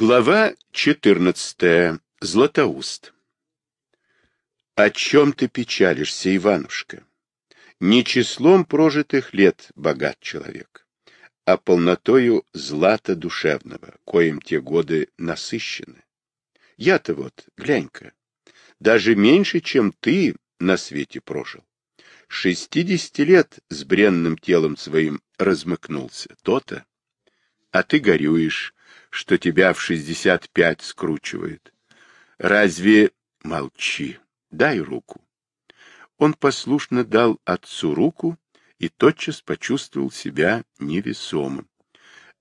Глава 14. Златоуст. О чем ты печалишься, Иванушка? Не числом прожитых лет богат человек, а полнотою злата душевного, коим те годы насыщены. Я-то вот, глянь-ка, даже меньше, чем ты на свете прожил. Шестидесяти лет с бренным телом своим размыкнулся, то-то. А ты горюешь, что тебя в шестьдесят пять скручивает. Разве... Молчи, дай руку. Он послушно дал отцу руку и тотчас почувствовал себя невесомым.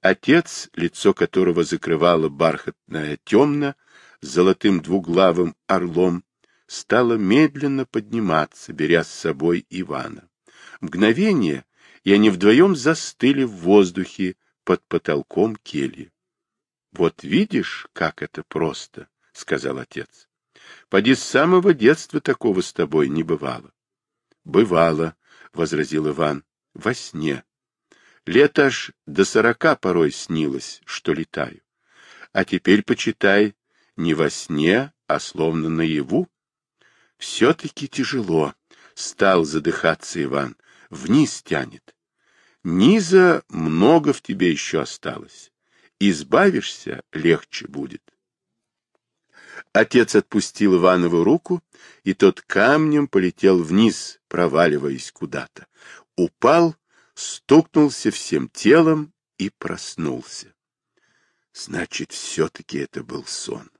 Отец, лицо которого закрывало бархатное темно, с золотым двуглавым орлом, стало медленно подниматься, беря с собой Ивана. Мгновение, и они вдвоем застыли в воздухе под потолком кельи. Вот видишь, как это просто, — сказал отец. — Поди с самого детства такого с тобой не бывало. — Бывало, — возразил Иван, — во сне. Лет аж до сорока порой снилось, что летаю. А теперь, почитай, не во сне, а словно наяву. Все-таки тяжело, — стал задыхаться Иван, — вниз тянет. Низа много в тебе еще осталось избавишься, легче будет. Отец отпустил Иванову руку, и тот камнем полетел вниз, проваливаясь куда-то. Упал, стукнулся всем телом и проснулся. Значит, все-таки это был сон.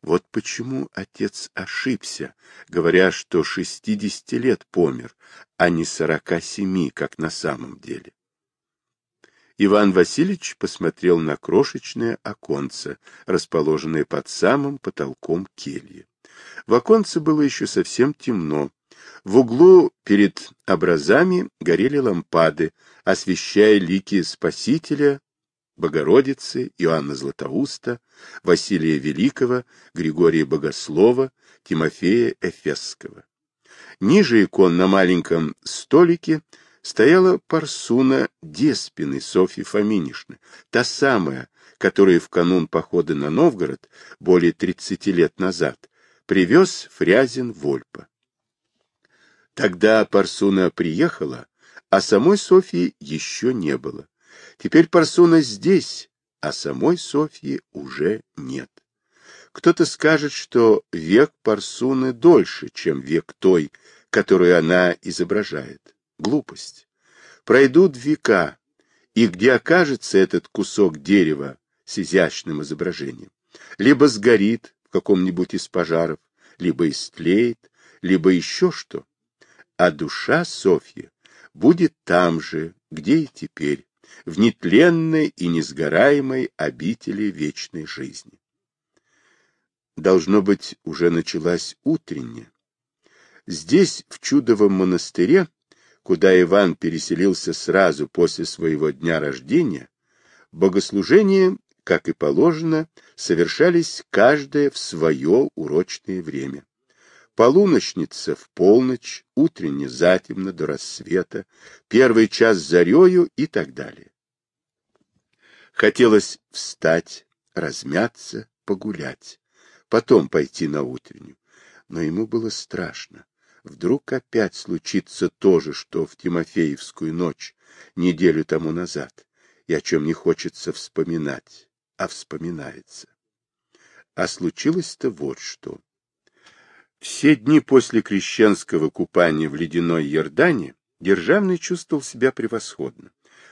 Вот почему отец ошибся, говоря, что шестидесяти лет помер, а не сорока семи, как на самом деле. Иван Васильевич посмотрел на крошечное оконце, расположенное под самым потолком кельи. В оконце было еще совсем темно. В углу перед образами горели лампады, освещая лики Спасителя, Богородицы, Иоанна Златоуста, Василия Великого, Григория Богослова, Тимофея Эфесского. Ниже икон на маленьком столике стояла Парсуна Деспины Софьи Фоминишны, та самая, которая в канун похода на Новгород более 30 лет назад привез Фрязин Вольпа. Тогда Парсуна приехала, а самой Софьи еще не было. Теперь Парсуна здесь, а самой Софьи уже нет. Кто-то скажет, что век Парсуны дольше, чем век той, которую она изображает глупость. Пройдут века, и где окажется этот кусок дерева с изящным изображением? Либо сгорит в каком-нибудь из пожаров, либо истлеет, либо еще что. А душа Софьи будет там же, где и теперь, в нетленной и несгораемой обители вечной жизни. Должно быть, уже началась утренняя. Здесь, в чудовом монастыре, куда Иван переселился сразу после своего дня рождения, богослужения, как и положено, совершались каждое в свое урочное время. Полуночница в полночь, утренне затемно до рассвета, первый час зарею и так далее. Хотелось встать, размяться, погулять, потом пойти на утреннюю, но ему было страшно. Вдруг опять случится то же, что в Тимофеевскую ночь, неделю тому назад, и о чем не хочется вспоминать, а вспоминается. А случилось-то вот что. Все дни после крещенского купания в ледяной Ердане Державный чувствовал себя превосходно,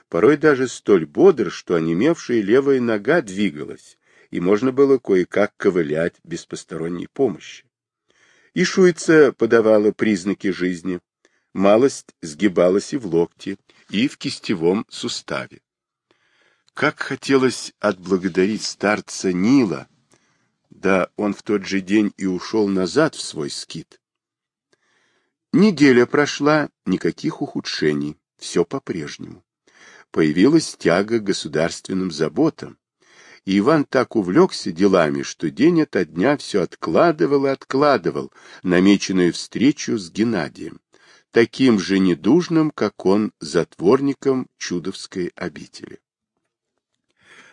порой даже столь бодр, что онемевшая левая нога двигалась, и можно было кое-как ковылять без посторонней помощи. И шуйца подавала признаки жизни. Малость сгибалась и в локте, и в кистевом суставе. Как хотелось отблагодарить старца Нила, да он в тот же день и ушел назад в свой скит. Неделя прошла, никаких ухудшений, все по-прежнему. Появилась тяга к государственным заботам, и Иван так увлекся делами, что день ото дня все откладывал и откладывал намеченную встречу с Геннадием, таким же недужным, как он, затворником Чудовской обители.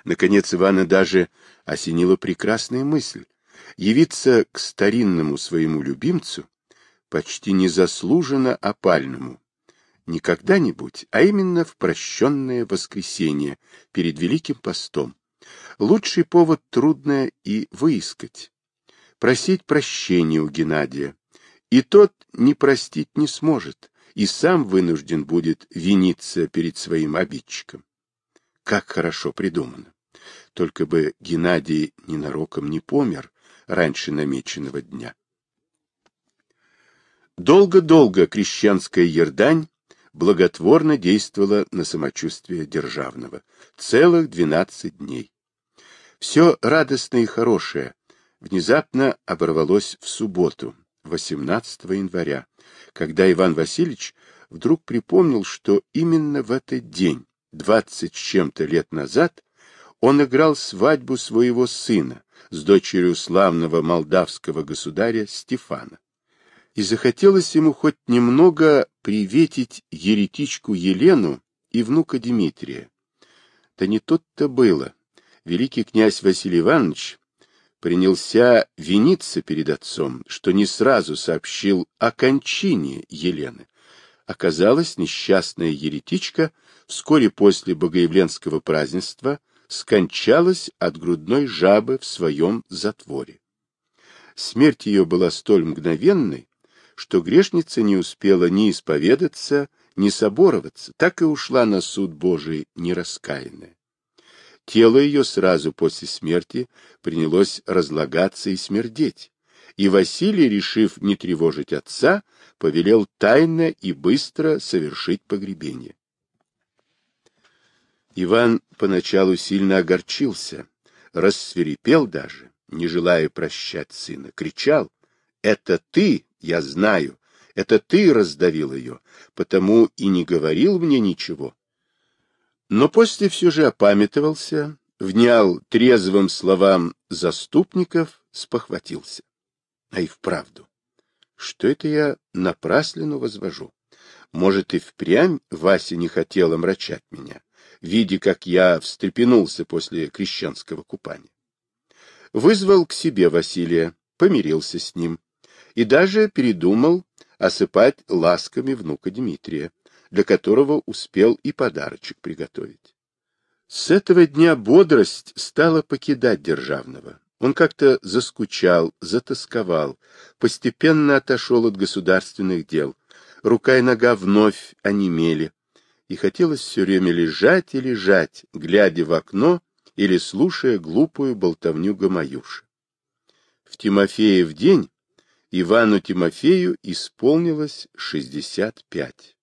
Наконец Ивана даже осенила прекрасная мысль явиться к старинному своему любимцу, почти незаслуженно опальному, не когда-нибудь, а именно в прощенное воскресенье перед Великим постом. Лучший повод трудно и выискать. Просить прощения у Геннадия. И тот не простить не сможет, и сам вынужден будет виниться перед своим обидчиком. Как хорошо придумано. Только бы Геннадий ненароком не помер раньше намеченного дня. Долго-долго крещенская ердань благотворно действовала на самочувствие державного. Целых двенадцать дней. Все радостное и хорошее внезапно оборвалось в субботу, 18 января, когда Иван Васильевич вдруг припомнил, что именно в этот день, двадцать с чем-то лет назад, он играл свадьбу своего сына с дочерью славного молдавского государя Стефана. И захотелось ему хоть немного приветить еретичку Елену и внука Дмитрия. Да не тут-то было. Великий князь Василий Иванович принялся виниться перед отцом, что не сразу сообщил о кончине Елены. Оказалось, несчастная еретичка вскоре после Богоявленского празднества скончалась от грудной жабы в своем затворе. Смерть ее была столь мгновенной, что грешница не успела ни исповедаться, ни собороваться, так и ушла на суд Божий нераскаянная. Тело ее сразу после смерти принялось разлагаться и смердеть, и Василий, решив не тревожить отца, повелел тайно и быстро совершить погребение. Иван поначалу сильно огорчился, рассверепел даже, не желая прощать сына, кричал, «Это ты, я знаю, это ты раздавил ее, потому и не говорил мне ничего». Но после все же опамятовался, внял трезвым словам заступников, спохватился. А и вправду, что это я напраслину возвожу? Может, и впрямь Вася не хотел омрачать меня? видя, как я встрепенулся после крещенского купания. Вызвал к себе Василия, помирился с ним и даже передумал осыпать ласками внука Дмитрия, для которого успел и подарочек приготовить. С этого дня бодрость стала покидать Державного. Он как-то заскучал, затасковал, постепенно отошел от государственных дел. Рука и нога вновь онемели, и хотелось все время лежать и лежать, глядя в окно или слушая глупую болтовню Гамаюши. В Тимофеев день Ивану Тимофею исполнилось шестьдесят пять.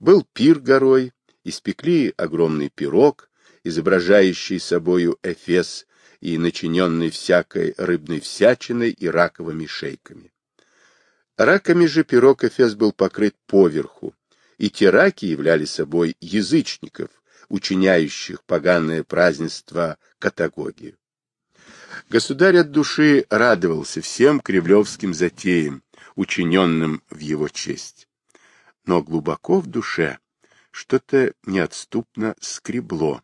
Был пир горой, испекли огромный пирог, изображающий собою Эфес и начиненный всякой рыбной всячиной и раковыми шейками. Раками же пирог Эфес был покрыт поверху, и те раки являли собой язычников, учиняющих поганое празднество катагогию. Государь от души радовался всем кремлевским затеям, учиненным в его честь. Но глубоко в душе что-то неотступно скребло,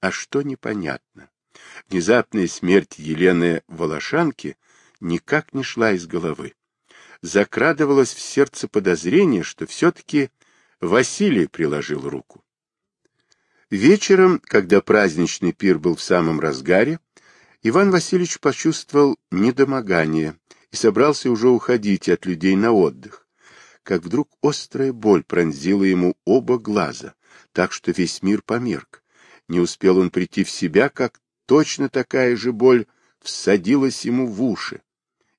а что непонятно. Внезапная смерть Елены Волошанки никак не шла из головы. Закрадывалось в сердце подозрение, что все-таки Василий приложил руку. Вечером, когда праздничный пир был в самом разгаре, Иван Васильевич почувствовал недомогание и собрался уже уходить от людей на отдых, как вдруг острая боль пронзила ему оба глаза, так что весь мир померк. Не успел он прийти в себя, как точно такая же боль всадилась ему в уши.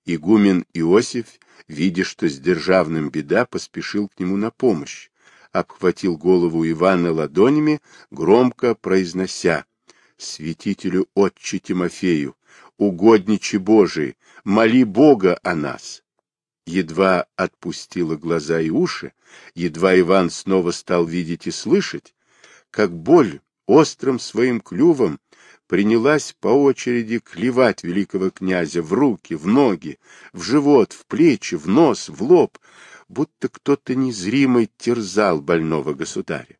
Игумен Иосиф, видя, что с державным беда, поспешил к нему на помощь обхватил голову Ивана ладонями, громко произнося «Святителю Отче Тимофею, угодниче Божий, моли Бога о нас!» Едва отпустила глаза и уши, едва Иван снова стал видеть и слышать, как боль острым своим клювом принялась по очереди клевать великого князя в руки, в ноги, в живот, в плечи, в нос, в лоб, будто кто-то незримый терзал больного государя.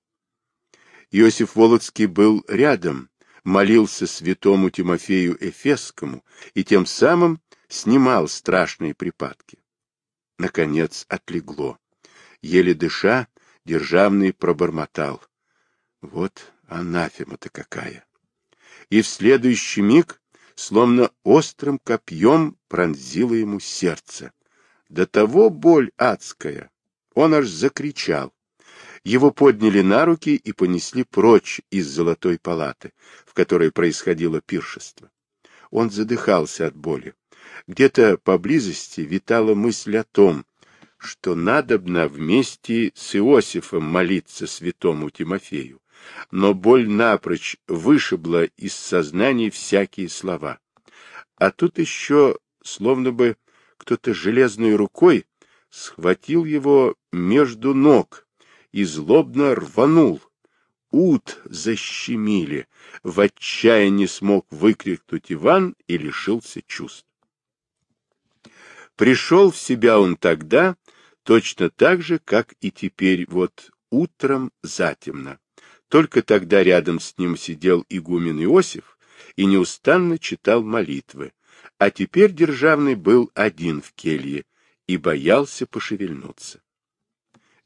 Иосиф Волоцкий был рядом, молился святому Тимофею Эфесскому и тем самым снимал страшные припадки. Наконец отлегло. Еле дыша, державный пробормотал. Вот анафема-то какая! И в следующий миг, словно острым копьем, пронзило ему сердце. До того боль адская! Он аж закричал. Его подняли на руки и понесли прочь из золотой палаты, в которой происходило пиршество. Он задыхался от боли. Где-то поблизости витала мысль о том, что надобно вместе с Иосифом молиться святому Тимофею, но боль напрочь вышибла из сознания всякие слова. А тут еще, словно бы кто-то железной рукой схватил его между ног и злобно рванул. Ут защемили. В отчаянии смог выкрикнуть Иван и лишился чувств. Пришел в себя он тогда, точно так же, как и теперь, вот утром затемно. Только тогда рядом с ним сидел игумен Иосиф и неустанно читал молитвы, а теперь Державный был один в келье и боялся пошевельнуться.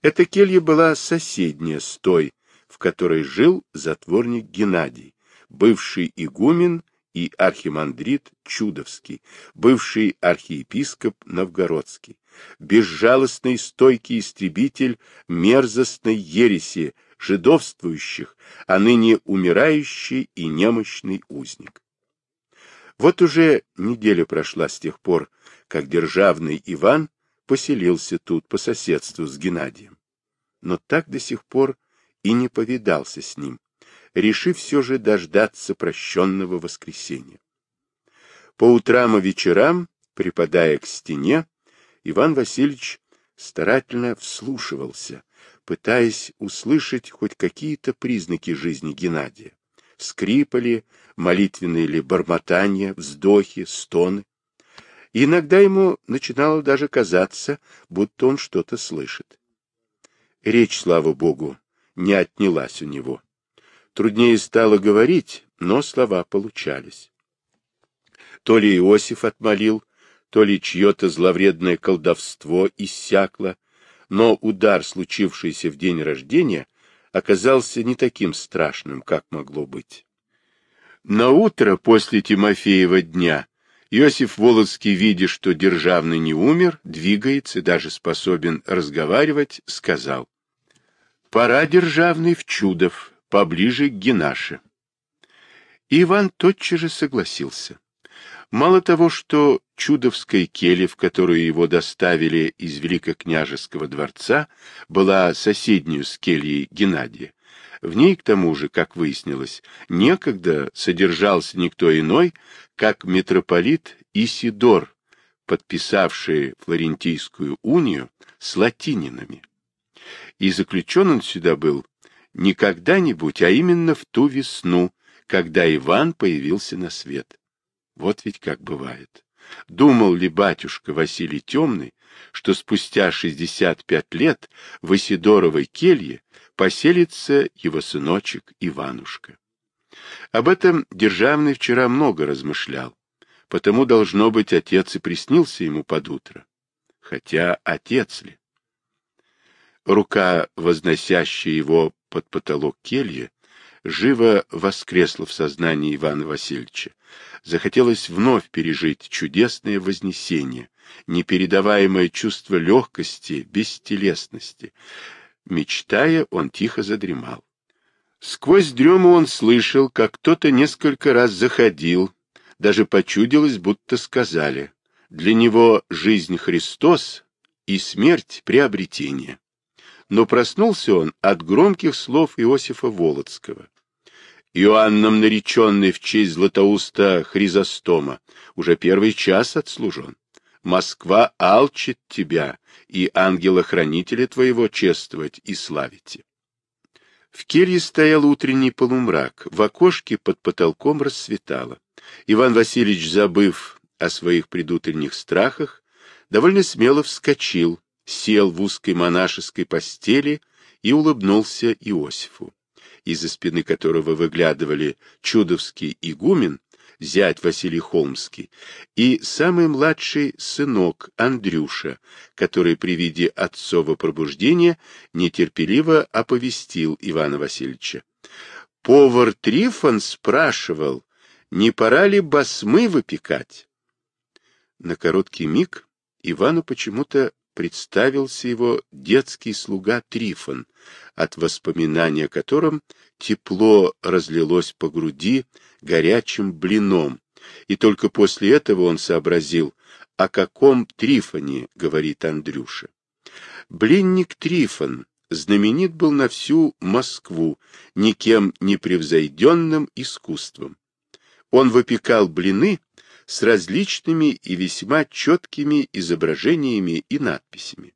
Эта келья была соседняя с той, в которой жил затворник Геннадий, бывший игумен и архимандрит Чудовский, бывший архиепископ Новгородский, безжалостный стойкий истребитель мерзостной ереси жидовствующих, а ныне умирающий и немощный узник. Вот уже неделя прошла с тех пор, как державный Иван поселился тут по соседству с Геннадием. Но так до сих пор и не повидался с ним, решив все же дождаться прощенного воскресенья. По утрам и вечерам, припадая к стене, Иван Васильевич старательно вслушивался, пытаясь услышать хоть какие-то признаки жизни Геннадия. Скрипали, молитвенные ли бормотания, вздохи, стоны. И иногда ему начинало даже казаться, будто он что-то слышит. Речь, слава богу, не отнялась у него. Труднее стало говорить, но слова получались. То ли Иосиф отмолил, то ли чье-то зловредное колдовство иссякло, но удар, случившийся в день рождения, оказался не таким страшным, как могло быть. На утро после Тимофеева дня Иосиф Володский, видя, что Державный не умер, двигается и даже способен разговаривать, сказал, «Пора, Державный, в Чудов, поближе к Генаше». Иван тотчас же согласился. Мало того, что чудовская келья, в которую его доставили из Великокняжеского дворца, была соседнюю с кельей Геннадия, в ней, к тому же, как выяснилось, некогда содержался никто иной, как митрополит Исидор, подписавший Флорентийскую унию с латининами. И заключен он сюда был не когда-нибудь, а именно в ту весну, когда Иван появился на свет. Вот ведь как бывает. Думал ли батюшка Василий Темный, что спустя 65 лет в Исидоровой келье поселится его сыночек Иванушка. Об этом Державный вчера много размышлял, потому, должно быть, отец и приснился ему под утро. Хотя отец ли? Рука, возносящая его под потолок кельи, живо воскресла в сознании Ивана Васильевича. Захотелось вновь пережить чудесное вознесение, непередаваемое чувство легкости, бестелесности, Мечтая, он тихо задремал. Сквозь дрему он слышал, как кто-то несколько раз заходил, даже почудилось, будто сказали. Для него жизнь Христос и смерть — приобретение. Но проснулся он от громких слов Иосифа Володского. Иоанном нареченный в честь Златоуста Хризостома, уже первый час отслужен. Москва алчит тебя, и ангела-хранителя твоего чествовать и славите. В келье стоял утренний полумрак, в окошке под потолком рассветало. Иван Васильевич, забыв о своих предутренних страхах, довольно смело вскочил, сел в узкой монашеской постели и улыбнулся Иосифу. из-за спины которого выглядывали чудовский игумен, зять Василий Холмский, и самый младший сынок Андрюша, который при виде отцова пробуждения нетерпеливо оповестил Ивана Васильевича. Повар Трифон спрашивал, не пора ли басмы выпекать? На короткий миг Ивану почему-то представился его детский слуга Трифон, от воспоминания о котором тепло разлилось по груди горячим блином, и только после этого он сообразил, о каком Трифоне говорит Андрюша. Блинник Трифон знаменит был на всю Москву никем не превзойденным искусством. Он выпекал блины с различными и весьма четкими изображениями и надписями.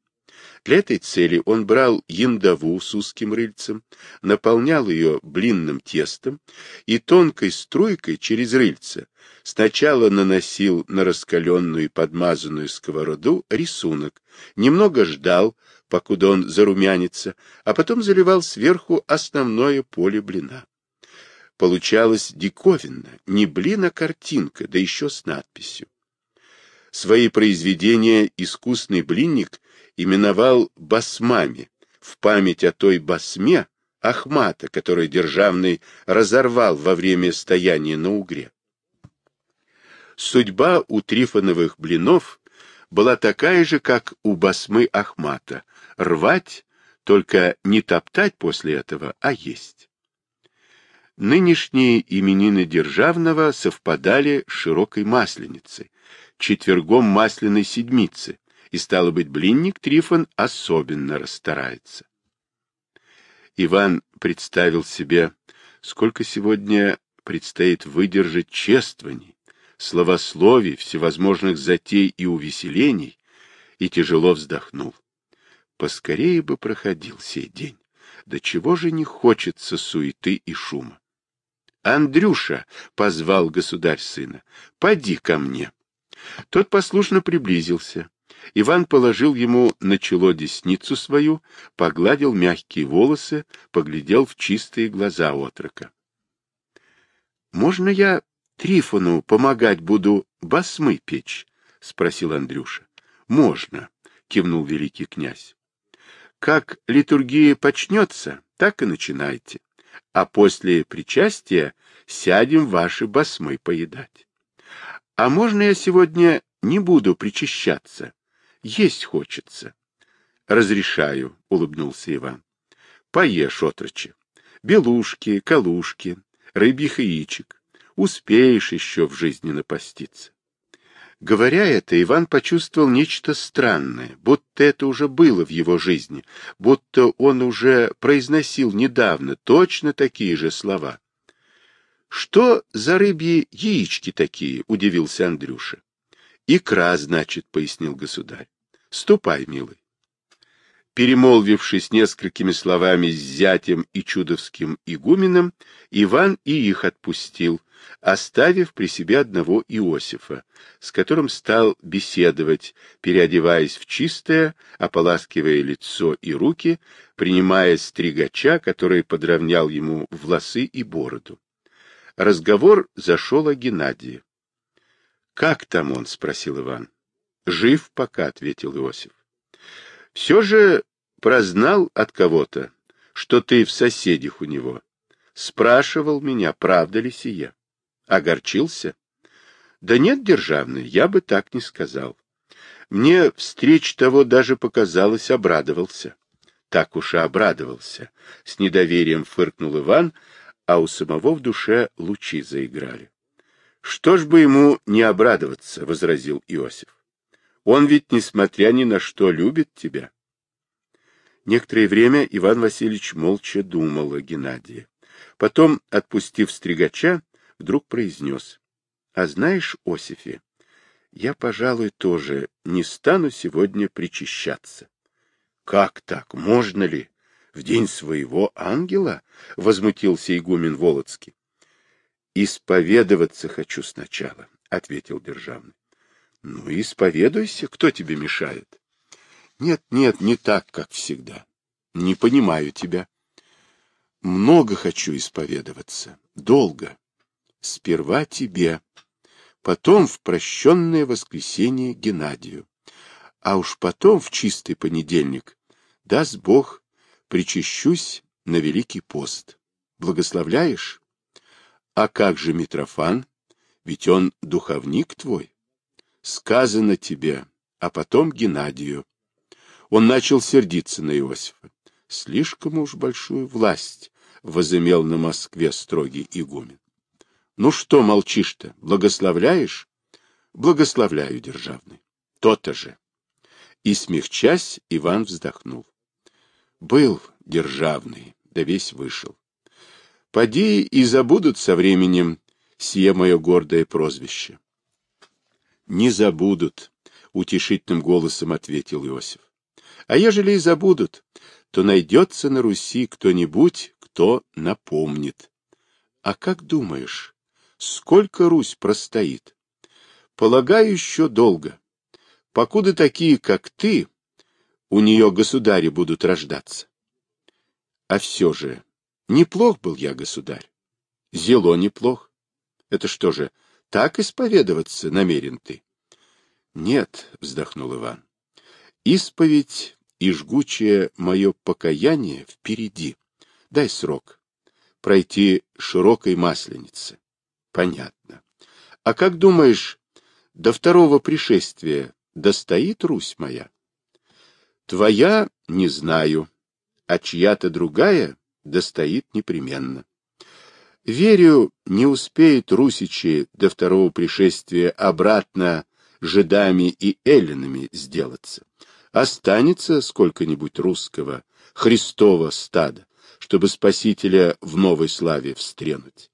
Для этой цели он брал яндову с узким рыльцем, наполнял ее блинным тестом и тонкой струйкой через рыльце сначала наносил на раскаленную и подмазанную сковороду рисунок, немного ждал, покуда он зарумянится, а потом заливал сверху основное поле блина. Получалось диковинно, не блин, а картинка, да еще с надписью. Свои произведения искусный блинник именовал басмами, в память о той басме Ахмата, который Державный разорвал во время стояния на Угре. Судьба у Трифоновых блинов была такая же, как у басмы Ахмата — рвать, только не топтать после этого, а есть. Нынешние именины Державного совпадали с широкой масленицей, четвергом масляной седмицы, и, стало быть, блинник Трифон особенно расстарается. Иван представил себе, сколько сегодня предстоит выдержать чествований, словословий, всевозможных затей и увеселений, и тяжело вздохнул. Поскорее бы проходил сей день. Да чего же не хочется суеты и шума? Андрюша, — позвал государь сына, — поди ко мне. Тот послушно приблизился. Иван положил ему на чело десницу свою, погладил мягкие волосы, поглядел в чистые глаза отрока. — Можно я Трифону помогать буду басмы печь? — спросил Андрюша. — Можно, — кивнул великий князь. — Как литургия почнется, так и начинайте. А после причастия сядем ваши басмы поедать. А можно я сегодня не буду причащаться? Есть хочется. — Разрешаю, — улыбнулся Иван. — Поешь, отрочи. Белушки, калушки, рыбьих яичек. Успеешь еще в жизни напаститься. Говоря это, Иван почувствовал нечто странное, будто это уже было в его жизни, будто он уже произносил недавно точно такие же слова. «Что за рыбьи яички такие?» — удивился Андрюша. «Икра, значит», — пояснил государь. «Ступай, милый». Перемолвившись несколькими словами с зятем и чудовским игуменом, Иван и их отпустил, оставив при себе одного Иосифа, с которым стал беседовать, переодеваясь в чистое, ополаскивая лицо и руки, принимая стригача, который подровнял ему волосы и бороду. Разговор зашел о Геннадии. — Как там он? — спросил Иван. — Жив пока, — ответил Иосиф. — Все же прознал от кого-то, что ты в соседях у него. Спрашивал меня, правда ли сие. Огорчился? Да нет, державный, я бы так не сказал. Мне встреч того даже показалось, обрадовался. Так уж и обрадовался. С недоверием фыркнул Иван, а у самого в душе лучи заиграли. Что ж бы ему не обрадоваться, — возразил Иосиф. Он ведь, несмотря ни на что, любит тебя. Некоторое время Иван Васильевич молча думал о Геннадии. Потом, отпустив стригача, вдруг произнес. — А знаешь, Осифе, я, пожалуй, тоже не стану сегодня причащаться. — Как так? Можно ли? В день своего ангела? — возмутился игумен Волоцкий. — Исповедоваться хочу сначала, — ответил державный. — Ну, исповедуйся, кто тебе мешает? — Нет, нет, не так, как всегда. Не понимаю тебя. много хочу исповедоваться, долго. Сперва тебе, потом в прощенное воскресенье Геннадию, а уж потом в чистый понедельник, даст Бог, причащусь на Великий пост. Благословляешь? А как же Митрофан? Ведь он духовник твой. Сказано тебе, а потом Геннадию. Он начал сердиться на Иосифа. Слишком уж большую власть возымел на Москве строгий игумен. Ну что молчишь-то, благословляешь? Благословляю, державный. То-то же. И, смягчась, Иван вздохнул. Был державный, да весь вышел. Поди и забудут со временем сие мое гордое прозвище. Не забудут, утешительным голосом ответил Иосиф. А ежели и забудут, то найдется на Руси кто-нибудь, кто напомнит. А как думаешь, сколько Русь простоит? Полагаю, еще долго. Покуда такие, как ты, у нее государи будут рождаться. А все же, неплох был я государь. Зело неплох. Это что же, так исповедоваться намерен ты? Нет, вздохнул Иван. Исповедь и жгучее мое покаяние впереди. Дай срок. Пройти широкой масленицы. Понятно. А как думаешь, до второго пришествия достоит Русь моя? Твоя не знаю, а чья-то другая достоит непременно. Верю, не успеют русичи до второго пришествия обратно жидами и эллинами сделаться. Останется сколько-нибудь русского, Христова стада, чтобы Спасителя в новой славе встренуть.